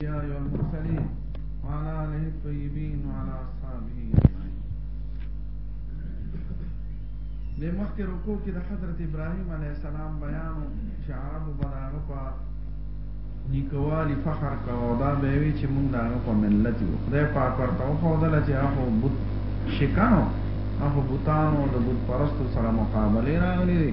يا أيها المرسلين وعلى آله الطيبين وعلى أصحابه أجمعين د مخکې رکو کې د حضرت ابراهيم عليه السلام بیان چې عربو به د هغه په نیکوالي فخر کوه او دا به یې وي چې مونږ د هغه په ملت یو خدای پاک ورته وښودله چې هغه بت شکن و هغه بتانو د بت پرستو سره مقابله راغلي دي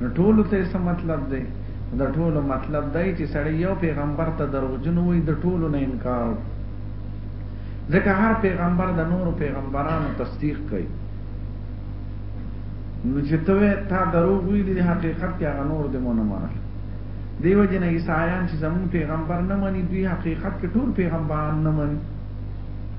نو ټولو ته څه مطلب دی د ټولو مطلب دی چې سړی یو پیغمبر ته دروغجن وای د ټولو نه انکار وکړي ځکه هر پیغمبر د نورو پیغمبرانو تصدیق کوي نو چې ته تا دروغ ویلي د حقیقت کې هغه نور دې مونږ منل دیو جن عیسایان چې زمون پیغمبر نه مني دوی حقیقت کې ټول پیغمبران نه مني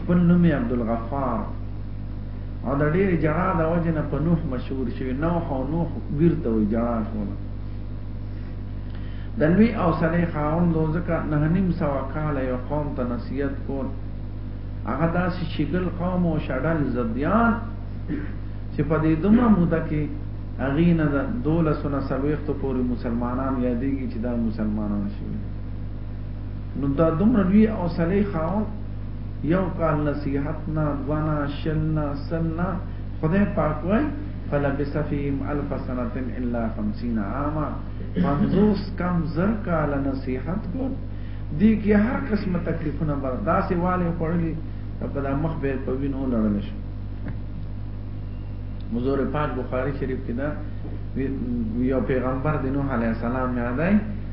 خپل نوم یې عبدالغفار او د ډېرې جړا د وجې نه په نوح مشهور شوی نوح او نوح ویر ته وایي جړا کوله د لوی او سړی خاوند و ځکه نه نیم سوه کاله یو قوم ته نصیحت کول هغه داسې شګل قوم او شډل زبیان چې په دې دومره موده کې هغې نه د دولسو نه څلوېښتو پورې مسلمانان یادېږي چې دا مسلمانان شوي نو دا دومره لوی او صلی خاون یو کال نصیحت نه دوانا شل نه سل نه خدای پاک وای فلبس فیهم الف سنه الا 50 عاما 50 کم زر کال نصیحت کو دی کې هر قسمه تکلیفونه برداشت والے خورلی په دا مخ به په وینو لړل شي حضور پاک بخاری شریف کې دا یو پیغمبر د نوح علیه السلام یادای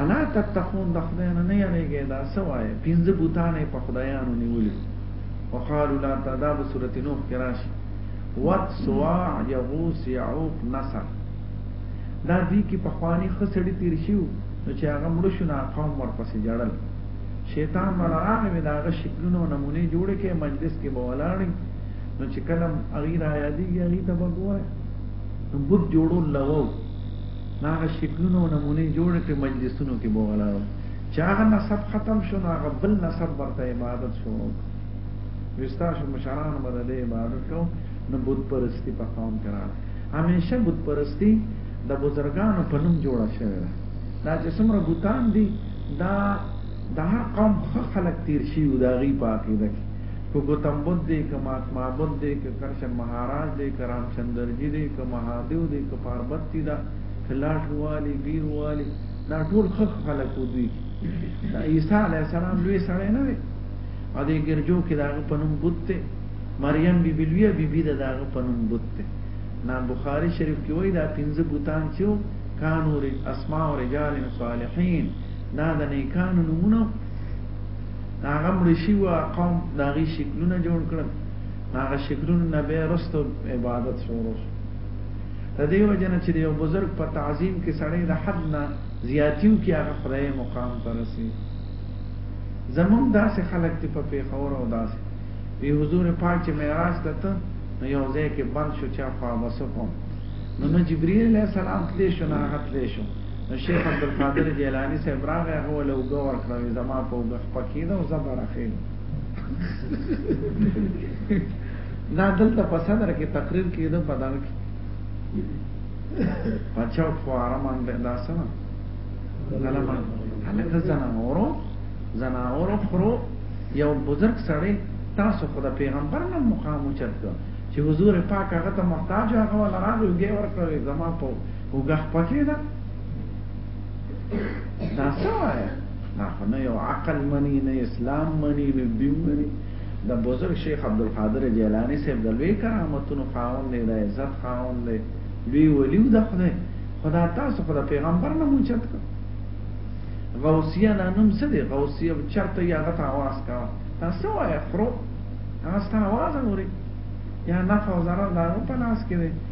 الا تتقون د خدای نه نه یریږئ دا څه وایئ پنځه بوتان یې په خدایانو نیولي وقالو لا تا دا به سورت نوح کې راشي ود سواع یغوس یعوق نصر دا دوی کې پخواني ښه سړي تیر شي نو چې هغه مړ شو نه قوم ورپسې جړل شیطان ولا راغی به داغه شکلونه او نمونه جوړ کې مجلس کې به ولاړی نو چې کلم اغیر آیا دی یغی ته بګوای نو بوت جوړو لوو هغه شکلونه او نمونې جوړ کړې مجلسونو کې بوغلارو چې هغه نسب ختم شو نو هغه بل نسب ورته عبادت شروع وستاسو مشران باندې د عبادت کو نو بت پرستی په قوم کې راغله همیشه بت پرستی د بزرګانو په نوم جوړه شوې ده دا چې څومره بوتان دي دا د هر قوم خلک تیر شي او دا غي پاکي ده که ګوتم بدھ دی، که مهاتما بدھ دی، که کرشن مهاراج دی، که رامچندرجي دی، که مهادیو دی، که پاربتي ده، که لاټ والي، بیر والي، دا ټول ښه ښه خلک وو دوی کې. د عیسی علیه السلام لوی سړی نه دی او دې ګرجو کې د هغه په نوم بت دی. مریم بي بي لویه بي بي ده د هغه په نوم بت دی. نا بخاري شریف کې وایي دا پنځه بتان چې وو کانو اسماء رجال صالحین دا د نیکانو نومونه د هغه مړ شوي قوم د هغې شکلونه جوړ کړل د هغه شکلونو نه بیا رستو عبادت شروع شو د دې وجه نه چې د یو بزرګ په تعظیم کې سړی د حد نه زیاتیو کې هغه خدای مقام ته رسي زمونږ داسې خلک دي په پېښور او داسې وی حضور پاک چې معراج ته ته نو یو ځای کې بند شو چا خوا بسو کوم نو نو جبرئیل علیه السلام تلې شو نه هغه تلې شو نو شیخ عبد القادر جیلانی صاحب راغی هغه له وګ ور کړو زما په وګ پکې دا زبر اخیم دا دلته په صدر کې تقریر کېده په دغه کې پچاو فواره باندې دا سره کله ما هلته زناورو زناورو خرو یو بزرگ سړی تاسو خو د پیغمبر نه مقام اوچت کړ چې حضور پاک هغه ته محتاج هغه ولا راغی ګي ورکړی زما په اوګه خپټې ده دا څه وایه دا خو نه یو عقل مني نه اسلام مني نه دین مني د بزرګ شیخ عبدالقادر جیلانی صاحب د لوی کرامتونو خاوند دی د عزت خاوند دی لوی ولی د خدای خدا تاسو خدا پیغمبر نه موچت کړ غوثیه نه نوم څه دی غوثیه چرته یا غته आवाज کا تاسو وایه خرو هغه ستاسو आवाज اوري یا نفع او ضرر دا په لاس کې دی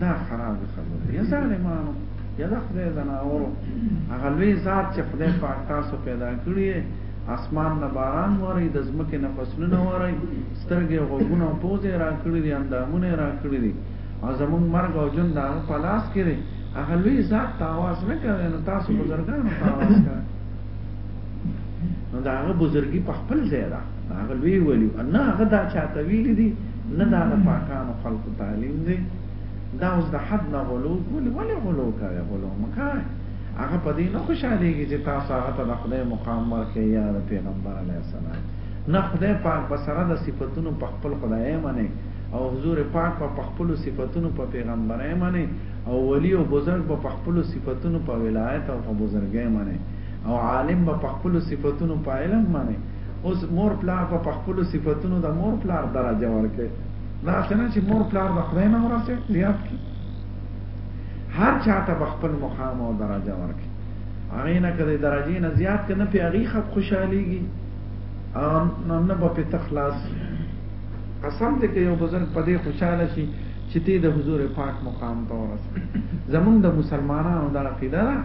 دا خراب خبره یا ظالمانو یا د خدای زناورو هغه لوی ذات چې خدای پاک تاسو پیدا کړی اسمان نه باران وری د زمکه نه فصلونه وری سترګې غوګونه او پوزې را کړی دي اندامونه را کړی دي او زمون مرګ او جون دا په لاس کې دي هغه لوی ذات ته आवाज نه کوي نو تاسو بزرګانو ته आवाज کوي نو دا هغه بزرګي په خپل ځای ده هغه لوی ولی نه هغه دا چاته ویل دي نه دا د پاکانو خلق تعلیم دی دا اوس د حد نه غلو ولی ولی غلو کوي غلو مکای هغه په دې نه خوشاليږي چې تاسو هغه ته د خدای مقام ورکړي یا د پیغمبر علی السلام نه خدای پاک په سره د صفاتونو په خپل خدای منه او حضور پاک په خپل صفاتونو په پیغمبرای منه او ولی او بزرگ په خپل صفاتونو په ولایت او په بزرګۍ منه او عالم په خپل صفاتونو په علم منه اوس مور پلار په خپل صفاتونو د مور پلار درجه ورکړي دا څنګه چې مور پلار د خدای نه ورسه زیات کی هر چاته خپل مقام او درجه ورکړي هغه نه کړي درجه نه زیات کنه په هغه خپ خوشاليږي او نه به په تخلاص قسم دې کې یو بزرګ په دې خوشاله شي چې دې د حضور پاک مقام ته ورسه زمونږ د مسلمانانو د عقیده ده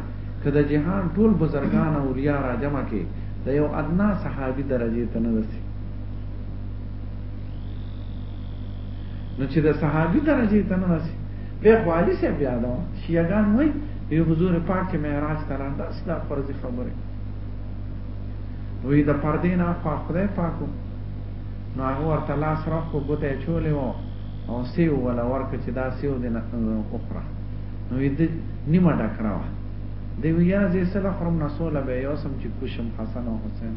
کله جهان ټول بزرګان او اولیاء را جمع کې د یو ادنا صحابي درجه ته نه رسي نو چې د صحابي درجه ته نه رسي به خوالی سه بیا دا شیعاګان وای په حضور پاک کې معراج ته راځه دا فرضي خبره وی د پردې نه خو خدای پاکو نو هغه ورته لاس راخ کو ګوته چولې وو او سیو ولا ورکه چې دا سیو دې نه اوخره نو دې نیمه ډکراوه دی وی یا زه سله خورم نه سوله به یوسم چې کوشم حسن او حسین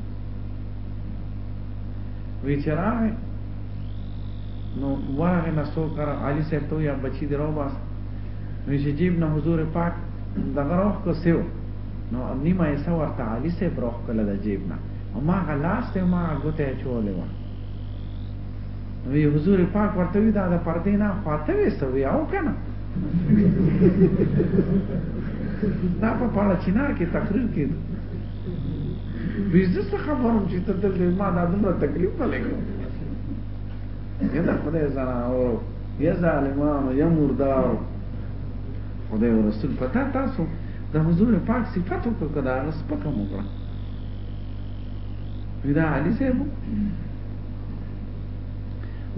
وی چې راغی نو ورغه نه سو کر علی صاحب ته یا بچی درو باس نو چې جیب نه حضور پاک دغه روح کو سیو نو نیمه یې سو ورته علی صاحب روح کله د جیب نه او ما غلاس ته ما غوته چولې و نو حضور پاک ورته وی دا د پردې نه خواته وسوي او کنه دا په پاړه چنار کې تقریر کې بیزه څه خبرم چې ته دلته ما دا دومره تکلیف ولګو یا دا خدای زرا او یا ظالمان یا مردار خدای او رسول پتا تاسو د حضور پاک صفات وکړه کدا غس پکم وکړه ودا علي سیبو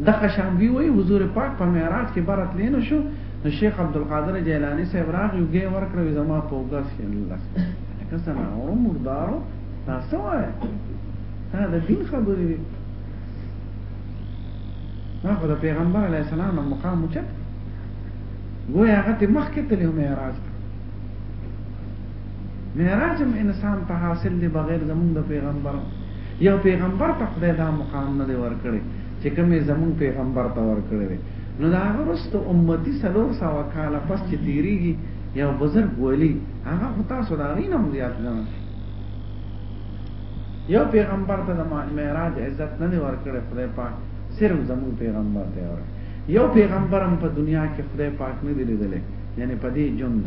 دغه شان دوی وایي حضور پاک په معراج کې بره تلی نه شو نو شیخ عبدالقادر جیلاني صاحب راغی اوږه ورکړه وي زما په اوږه سیلس لکه ځناورو مردارو دا څه وایه دا د دین خبرې دي دا خو د پیغمبر علیه السلام نه مقام اوچت ګویا هغه ته مخکې تللی معراج ته معراج هم انسان ته حاصل دی بغیر زمونږ د پیغمبر یو پیغمبر ته خدای دا مقام نه دی ورکړی چې کوم یې زمونږ پیغمبر ته ورکړی دی نو د هغه وروسته امتي څلور سوه کاله پس چې تېرېږي یو بزرګ ولي هغه خو تاسو د هغې نه هم زیات ګڼل یو پیغمبر ته د معراج عزت نه دی ورکړی خدای پاک صرف زموږ پیغمبر دی ورکړی یو پیغمبر هم په دنیا کې خدای پاک نه دی لیدلی یعنی په دې ژوند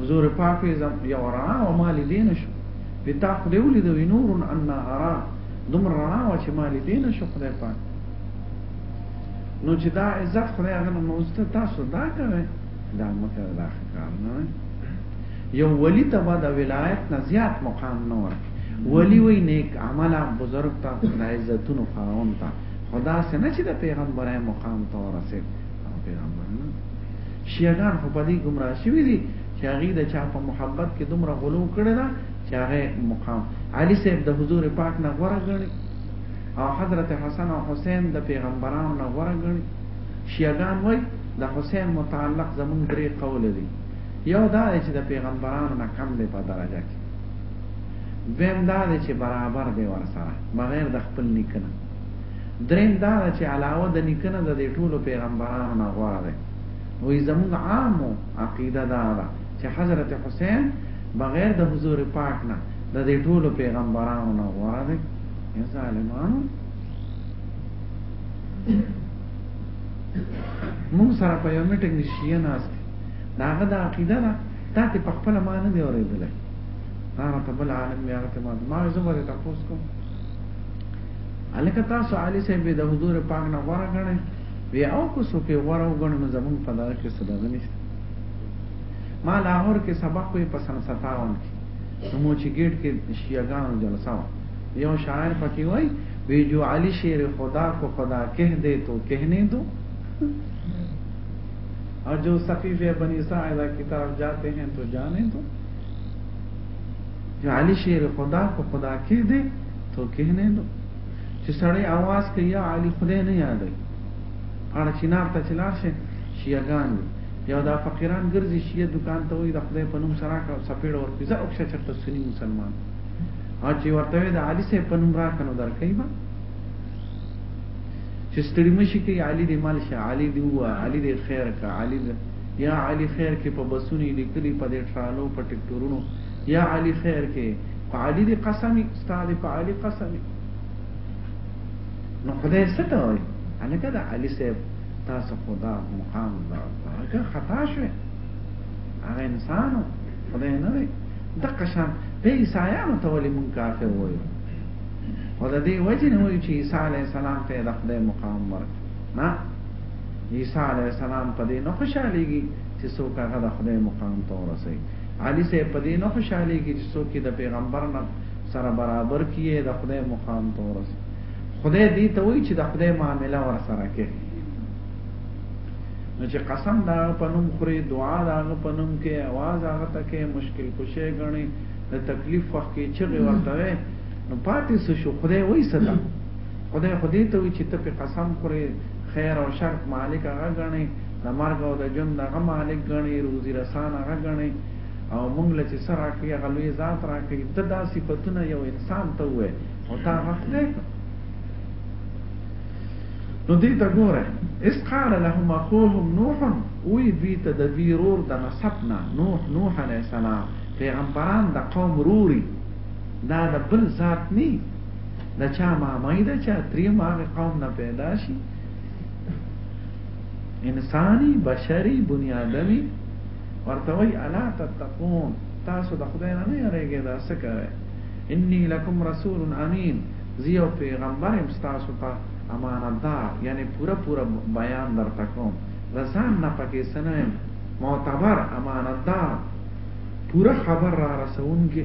حضور پاک یو رڼا او مال دې نشو د تا خدای ولید وی نور ان ارا دوم رڼا او چې مال دې نشو خدای پاک نو چې دا عزت خدای هغه نو مزته تاسو دا کوي دا مکه دا کار نه یو ولی ته بعد ولایت نه زیات مقام نه ور ولی وی نیک عمل بزرگ تا خدای عزتونو خاون تا خدا سره نه چې د پیغمبره مقام ته ورسېد پیغمبر نه شیعاګان خو په دې گمراه شوی دي چې هغه د چا په محبت کې دومره غلو کړی دا چې هغه مقام علي صاحب د حضور پاک نه غوړه غړي او حضرت حسن او حسین د پیغمبرانو نه غوړه غړي شیعاګان وای د حسین متعلق زمون درې قول دي یو دا چې د پیغمبرانو نه کم دی په درجه کې دویم دا چې برابر دی ورسره بغیر د خپل نیکنه دریم دا ده چې علاوه د نیکه نه د دې ټولو پیغمبرانو نه غوره دی وایي زموږ عامو عقیده دا ده چې حضرت حسین بغیر د حضور پاک نه د دې ټولو پیغمبرانو نه غوره دی یا ظالمانو موږ سره په یو میټنګ کې شیعه ناست دا هغه د عقیده ده دا ته په خپل معنی دی اورېدلای هغه ته بل عالم بیا ته ما زه به تاسو کوم الکه تاسو علي صاحب د حضور پاک نه غوړه غنئ وی او کو سو کې غوړه وګڼو نو زمون په دغه کې صدقه نشته ما لاهور کې سبق وی په سن 57 کې نو مو چې ګیټ کې شیعاګانو جلسه و یو شاعر پکې وای وی جو علي شیر خدا کو خدا کہہ دے تو کہنے دو اور جو صفیف بنی اسرائیل کتاب جاتے ہیں تو جانے دو چې علي شیر خدا په خدا کې دی تو کې نه دو چې سړی आवाज کوي یا علي خدای نه یادوي اړه چینار ته چلار شي شیعاګان دي یو دا فقیران ګرځي شیعه دکان ته وي د خدای په نوم سره کا سپېړ ور پیزا او شه چرته سني مسلمان او چې ورته د علي سه په نوم را کنو درکې با چې ستړي مشي کوي علي دې مال شه علي دې هوا علي دې خیر کا علي دې یا علی خیر کې په بسونی لیکلی په دې ټرالو په ټکټورونو یا علی خیر کې په علی دی قسمی استاد په علی قسمی نو خدای ستا وای الکه دا علی صاحب تاسو خدا مقام دا هغه خطا شو هغه انسانو خدای نه دی د قشان په عیسایانو ته ولې مون کافر وایو خدای دی وجه نه وایي چې عیسی علی السلام ته د خدای مقام ورک نه عیسی علیه السلام په دې نه خوشحالېږي چې څوک هغه د خدای مقام ته ورسوي علي صاحب په دې نه خوشحالېږي چې څوک یې د پیغمبر نه سره برابر کړي د خدای مقام ته ورسوي خدای دې ته وایي چې د خدای معامله ورسره کوي نو چې قسم دا په نوم خوري دعا دا په نوم کې आवाज هغه ته کې مشکل کوشي غني د تکلیف وخت کې چې ورته نو پاتې شو خدای وایي صدا خدای خدای ته وایي چې ته په قسم خوري خیر او شر مالک هغه ګڼی، د مرګ او د ژوند هغه مالک ګڼی، روزی رسان هغه ګڼی او موږ له چې څه راکوی هغه لوی ذات راکوی، ده دا صفتونه یو انسان ته وویل او تا هغه خدای کړ. نو دی ته ګوره، اذ قال لهم اخوهم نوح ووی دوی ته د دوی رور د نسب نه، نوح، نوح علیه السلام، پیغمبران د قوم روری دا د بل ذات نه، دا چا مامای دا چا تری ماغ قوم نه پیدا شي انساني بشري بني آدمي ورته وای الا تتقون تاسو د خدای نه نه یریږئ دا څه کوئ انی لکم رسول امین زیو پیغمبر ام تاسو ته امانتدار یعنی پورا پورا بیان درته کوم ځان نه پکې سنوم معتبر امانتدار پورا خبر را رسونکي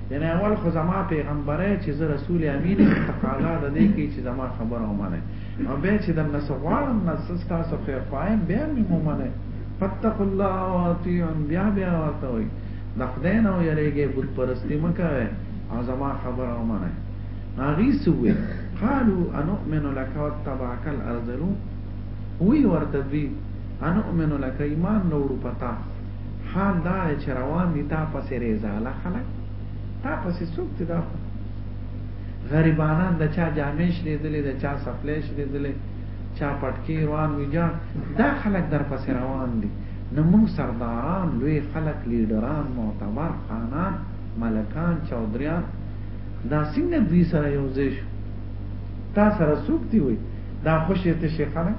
یعنی اول خو زما پیغمبره چې زه رسول امین تقاضا د دې کې چې زما خبره ومنه او به چې د نس غواړم نس تاسو خیر خوایم بیا مې ومنه فتق الله واتیون بیا بیا ورته وي د خدای نه یریږي بت پرستی مکوي او زما خبره ومنه هغه سوې قالوا انؤمن لك واتبعك الارذلون وی ورته دوی انؤمن لك ایمان نوړو پتا حال دا دی چې روان دي تا پسې ریزاله خلک تا پسې څوک دي دا خو غریبانان د چا جامې شلیدلې د چا سپلې شلیدلې چا پټکی روان ویجاړ دا خلک در پسې روان دي نو موږ سرداران لوی خلک لیډران معتبر خانان ملکان چودریان دا څنګه دوی سره یو ځای شو تا سره څوک دی وي دا خوشې ته شي خلک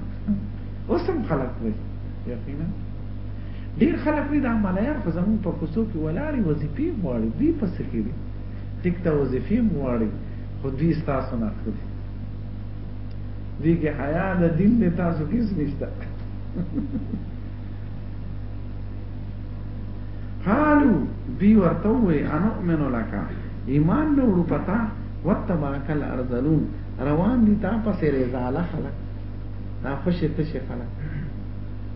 اوس هم خلک وي یقینا ډیر خلک وی دا ملایان خو زمون په کوڅو کې ولاړی وظیفی غواړي دوی په څه کې دي ټیک ته وظیفی غواړي خو دوی تاسو نه خو دي دوی کې حیا د دین د تاسو کې نشته قالو دوی ورته وی انا امن لك ایمان نو ورو پتا وتبعك الارذلون روان دي تا پسې رضاله خلک دا خوشې تشه خلک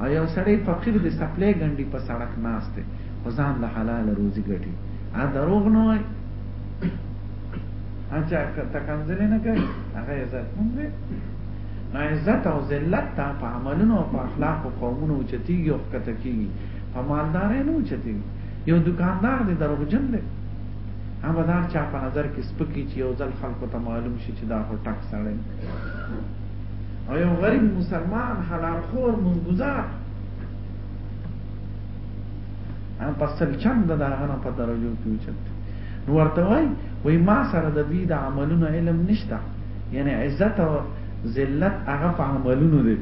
او یو سړی فقیر د سپلې ګنډي په سړک ناست دی خو ځان له حلال روزي ګټي ا دروغ نه وای اچھا تکنزل نه کوي هغه عزت هم دی نو عزت او ذلت ته په عملونو او په اخلاق او قومونو چتیږي او کته کیږي په مالدارې نه چتیږي یو دکاندار دی دروغجن دی هغه دار چا په نظر کې سپکی چې یو ځل خلکو ته معلوم شي چې دا هو ټک سړی او یو غریب مسلمان حلال خور مزګزار ان په سل چند دا غنه په درجو کې وچت نو ورته وای وای ما سره د دوی د عملونو علم نشته یعنی عزت او ذلت هغه په عملونو دی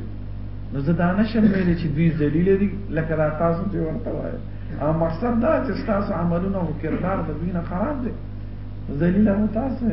نو زه دا نشم ویلی چې دوی ذلیل دي لکه دا تاسو چې ورته وای او مقصد دا چې تاسو عملونه او کردار د دوی نه خراب دی ذلیل هم تاسو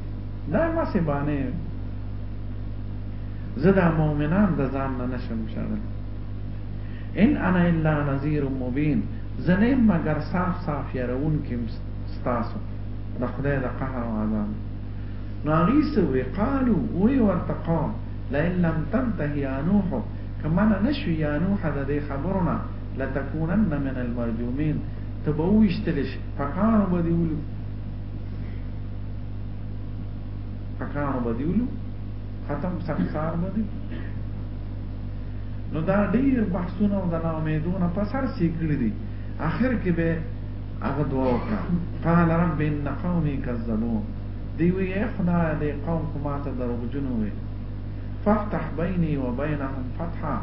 دا ما سه بانه زه دا مؤمنان د ځان نه نشم شړل ان انا الا نذير مبين زنه مگر صاف صاف يرون کم ستاسو د خدای د قهر او عذاب ناغیس وی قالو وی ورته قوم لئن لم تنتهي يا نوح کمن نشوي يا نوح د دې خبرونه لتكونن من المرجومين تبويشتلش پکانو بدیولو پکانو بدیولو ختم سنگسار بدی نو دا ډیر بحثونه او د ناامیدونه په سر سي کړی دي اخر کې به هغه دعا وکړه قال رب ان قومي كذبون دی وی خدای دې قوم کو ماته دروغجنو وي فافتح بيني وبينهم فتحا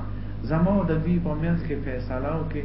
زمو د دوی په منځ کې فیصله وکړي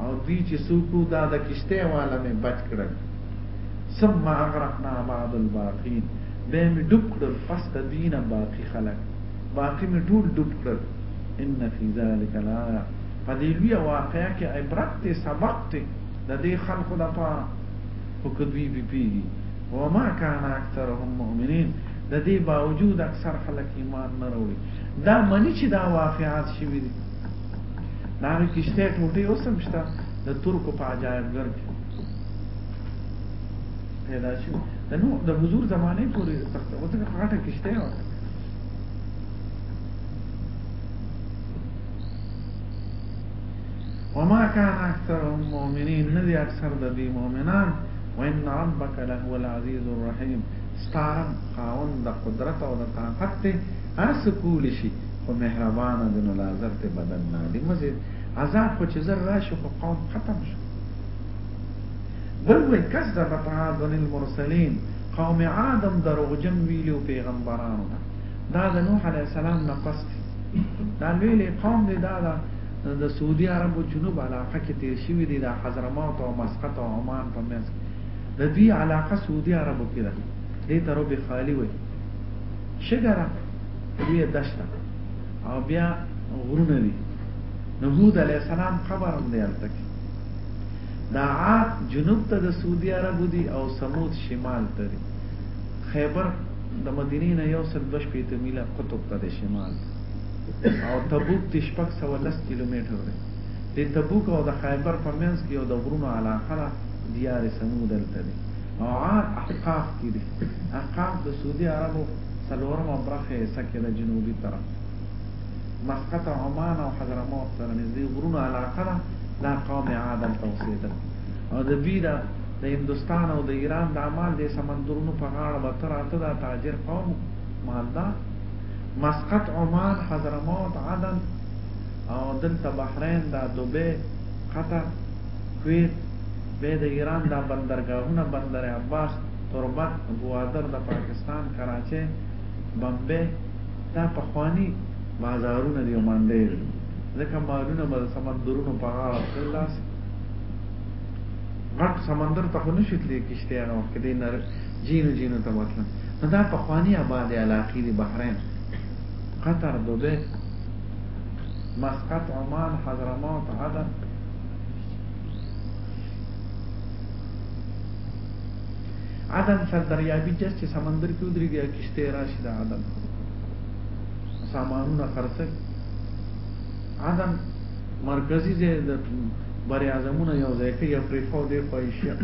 او دوی چې څوک وو دا د کشتۍ واله مې بچ کړل ثم اغرقنا بعد الباقین بیا مې ډوب کړل پس د دوی نه باقي خلک باقي مې ټول ډوب کړل ان فی ذلک لآیه په دې لویه واقعه کې عبرت دی سبق دی د دې خلکو لپاره خو که دوی بپیږي وما کان اکثرهم مؤمنین د دې باوجود اکثر خلک ایمان نه راوړي دا مني چې دا واقعات شوي دي دا هغه کشته ټوټه اوس هم شته د ترکو په عجایبګر کې پیدا شو د نو د حضور زمانه پورې تخت او څنګه غټه کشته و وما كان اكثرهم مؤمنين ندي اكثر د دې مؤمنان وان ربك لهو العزيز الرحيم ستارم خاون د قدرت او د طاقت هر څه کولی شي خو مهربانه د نلازر ته بدن نه دی مزه عذاب خو چې زر راشي خو قوم ختم شو بل وی کذبت عاد المرسلین قوم عادم دروغجن ویلو پیغمبرانو ته دا د نوح علی السلام نه پس دا ویلې قوم دی دا دا د سعودي عربو جنوب علاقه کې تیر شوی دی د حضرموت او مسقط او عمان په منځ د دې علاقه سعودي عربو کې ده دې ترو به خالی وي شګه ده لویه دشته ده او بیا غرونه دي نو هود علیه السلام قبر هم دی هلته کې دا عاد جنوب ته د سعودي عربو دي او سمود شمال ته دي خیبر د مدینې نه یو سل دوه شپېته میله قطب ته دی شمال او تبوک دی شپږ سوه لس کیلومتر دی د تبوک او د خیبر په منځ کې یو د غرونو علاقه ده دیار سمود هلته دی عاد احقاف کی دی احقاف د سعودی عربو څلورمه برخه حصه کی ده جنوبی طرف ته مسقط عمان او حضرموت سره نږدې غرونو علاقه ده دا قوم عاد هلته اوسېدل او د دوی د د هندوستان او د ایران د اعمال د سمندرونو په غاړه به تر اته دا تاجر قوم مالدار مسقط عمان حضرموت عدن او دلته بحرین دا دوبه قطر کویت به د ایران دا بندرګاهونه بندر عباس، تربت، ګوادر د پاکستان کراچۍ، بمبۍ دا پخواني بازارونه دي او ماندۍ وي ځکه مالونه به د سمندرونو په غاړه تلل داسې غټ سمندر ته خو نه شي تللی کشتۍ هغه وخت کې دی نر جینو جینو ته به تلل نو دا پخواني آبادې علاقې دي بحرین قطر دوبۍ مسقط عمان حضرموت عدن عدن سر دریابي جز چې سمندر کې ودرېږي او کشته راشي د عدن سامانونه خرڅي عدن مرکزی ځای د بری اعظمونه یو ځای کې یو پریفو دی خو ایشیا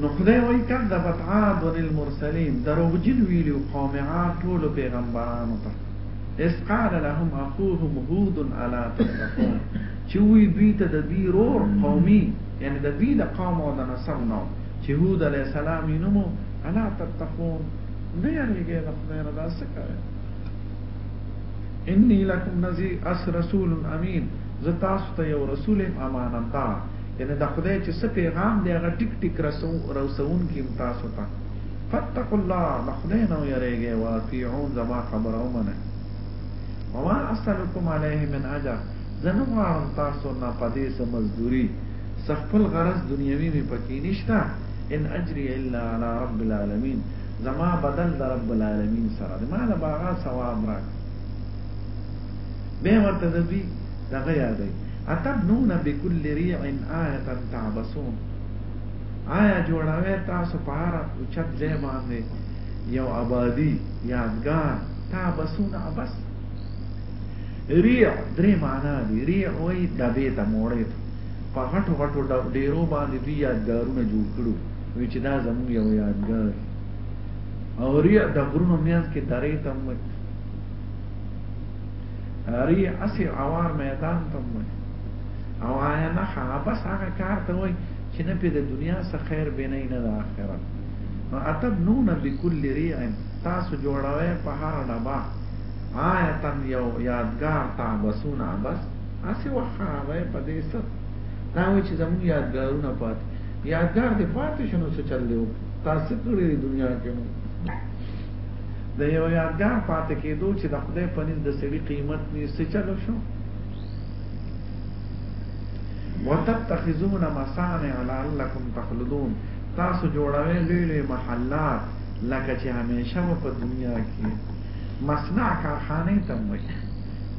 نو خدای وایي کذبت عاد المرسلین دروغجن ویلو قوم عاد ټول پیغمبرانو ته اذ قال لهم اخوهم هود الا تتقون چې وی دوی ته د دوی رور قومي یعنی د دوی د قوم او د نسل نو چې هود علی السلام یې نومو الا تتقون نه یریږي د خدای رضا څه کوي انی لکم نذیر اس رسول امین زه تاسو ته یو رسول امانتدار یعنی د خدای چې څه پیغام دی هغه ټیک ټیک رسو رسون کیم تاسو ته فاتقوا الله له خدای نه ویریږئ واطیعون زما خبره ومنئ وما اسألکم علیه من اجر زه نه غواړم تاسو نه په دې څه مزدوري څه خپل غرض دنیوي مې پکې نشته ان اجري الا علی رب العالمین زما بدل د رب العالمین سره دی ما له باغه ثواب راکړ به ورته د دوی دغه یادوي اتبنون بكل ريع آية تعبسون آیا جوړوی تاسو په هره اوچت ځای باندې یو ابادی یادګار تا بسونه بس ریع درې معنا دی ریع وای دبې ته موړې ته په غټو غټو ډیرو باندې دوی یادګارونه جوړ کړو وی چې دا زموږ یو یادګار او ریع د غرونو میانس کې درې ته وای ریع اسی عوار میدان ته وای او آیا نه بس هغه کار ته وای چې نه پې د دنیا څخه خیر بینئ نه د آخرت نو اتبنون بکل ریع تاسو جوړوئ په هره ډبه آیتا یو یادګار تعبسون عبس هسې وخت خرابوئ په دې څه دا وایي چې زموږ یادګارونه پاتې یادګار دې پاتې شو نو څه چل دی وکړو تا څه کړي دنیا کې مو د یو یادګار پاتې کېدو چې د خدای په نس د سړي قیمت نه څه چلو شو وتتخذون مصانع لعلکم تخلدون تاسو جوړوي لوی لوی محلات لکه چې همیشه به په دنیا کې مصنع کارخانه ته وي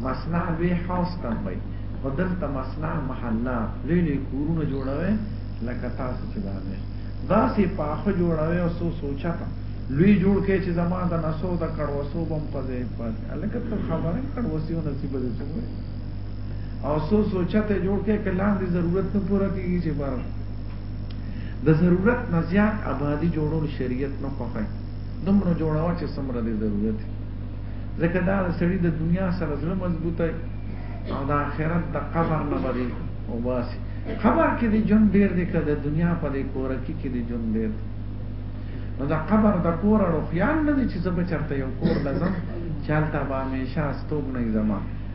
مصنع لوی هاوس ته وي خو دلته مصنع محلات لوی لوی کورونه جوړوي لکه تاسو چې دا نه داسې پاخه جوړوي او سو سوچا ته لوی جوړ کې چې زما د نسو د کړوسو بم پځې پځې الکه ته خبره کړوسیو نصیب دې څه او سو سوچته جوړ کې کلام دې ضرورت نه پوره کیږي چې بار د ضرورت نه زیات آبادی جوړول شریعت نه خوښه دومره جوړاوه چې سمره دې ضرورت ځکه دا سړی د دنیا سره زړه مضبوطه او د آخرت د قبر نه بری او باسي قبر کې دې جون ډیر دې کړه د دنیا په دې کور کې کې دې جون ډیر نو دا قبر د کور اړو خیال نه دي چې زه به چرته یو کور لازم چالتا به همیشه استوګ نه زمان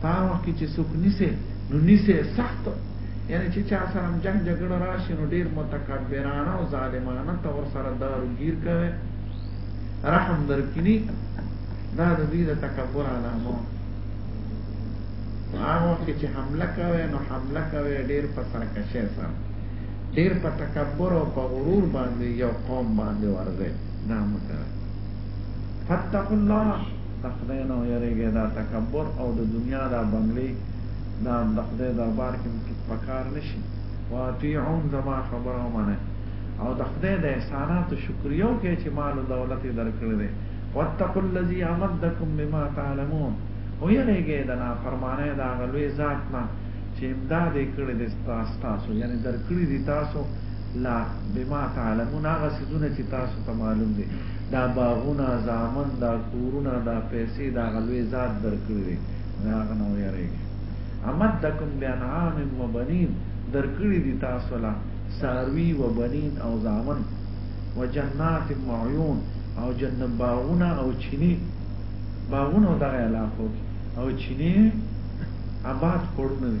په هغه وخت کې چې څوک نیسې نو نیسې سخت یعنی چې چا سره هم جنګ جګړه راشي نو ډیر متکبرانه او ظالمانه ته ورسره داروګیر کوي رحم درکني دا د دوی د تکبر علامه هغه وخت چې حمله کوي نو حمله کوي ډیر په سرکشه سره ډیر په تکبر او په غرور باندې یو قوم باندې ورځي نام کوي فتقوا الله د خدای نه ویریږی دا تکبر او د دنیا دا بنګلی دا د خدای دربار کې مکیت پکار نشي واطیعون زما خبره ومنه او د خدای د احسانات شکریو کې چې مال او دولت درکړی دی واتقوا الذي امدكم بما تعلمون او یریږی د نافرمانه دا غلوی ذات نه چې امداد کړی دی تاسو یعنی درکړی دی تاسو لا بما تعلمون هغه څیزونه چې تاسو ته معلوم دي دا باغونه زامن دا کورونه دا پیسې دا غلوې ذات درکړي دي دا غنو یریږي امدکم بانعام و بنین درکړي دي تاسو لا ساروی و بنین او زامن و جنات معیون او جنت باغونه او چینی باغونه دغه علاقو او چینی آباد کړونه دي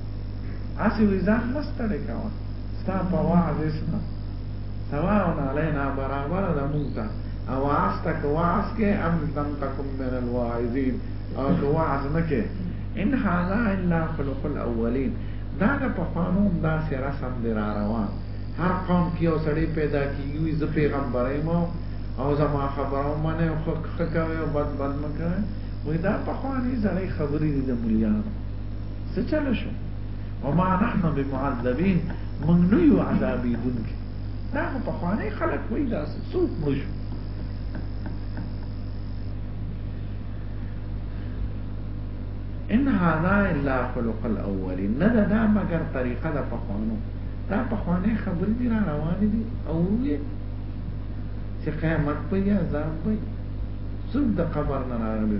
هسې وي ځان مه ستړی کوه ستا په وعظ اسمه سواء علینا برابره ده مونږ ته او وعظ ته که وعظ کې ام لم تکم من الواعظین او که وعظ نه کې ان هذا الا خلق الاولین دا د پخوانو همداسې رسم دی را روان هر قوم کې یو سړی پیدا کېږي زه پیغمبر یم او زما خبره ومنئ او ښه کوئ او بد بد مه کوئ وایي دا پخوانۍ زړې خبرې دي د ملیانو څه چل شو وما نحن بمعذبين موږ نه یو عذابې دونکي دا خو په خوانې خلک وایي دا څوک مړ شو ان هذا الا خلق الاولين نه دا, دا مگر طریقه ده په خوانو دا په خوانې خبرې دي را روانې دي او وی چې قیامت په یا عذاب وي څوک د قبر نه راغلي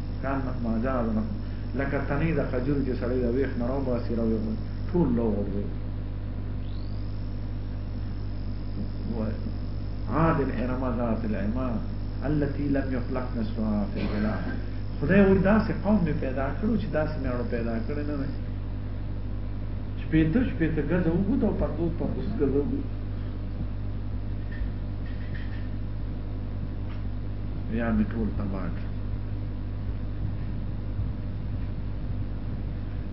کان ماجاز نه لکه تنې د خجور چې سړی د ویخ نه راو باسي راو یو ټول لو ورځي عاد الارم ذات العماد التي لم يخلق مثلها في البلاد خدای وې داسې قوم می پیدا کړو چې داسې مې اړو پیدا کړی نه شپېته شپېته ګزه وګدو پر دوه پر دوه ګزه وګدو یا می ټول تباک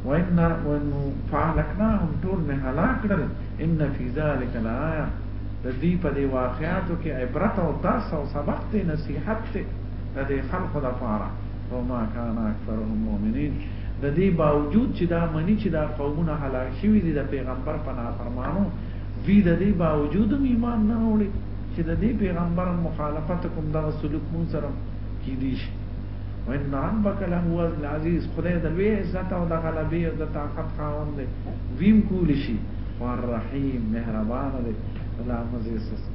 وان وان فعلقناهم طول من هلاك کړل ان في ذلك الايه د دې په دې واقعاتو کې عبرت او درس او سبق ته نصيحت ته د دې خلقو لپاره وما كان اكثرهم مؤمنين د دې باوجود چې دا منی چې دا قومونه هلاک شوي دي د پیغمبر په نافرمانو وی د دې باوجود ایمان نه وړي چې د دې پیغمبر مخالفت کوم دا سلوک مون سره کی دی شي وان ربک له هو العزیز خدای د لوی عزت او د غلبې او د طاقت خاوند دی ویم کول شي او رحیم مهربان دی لا مزه سس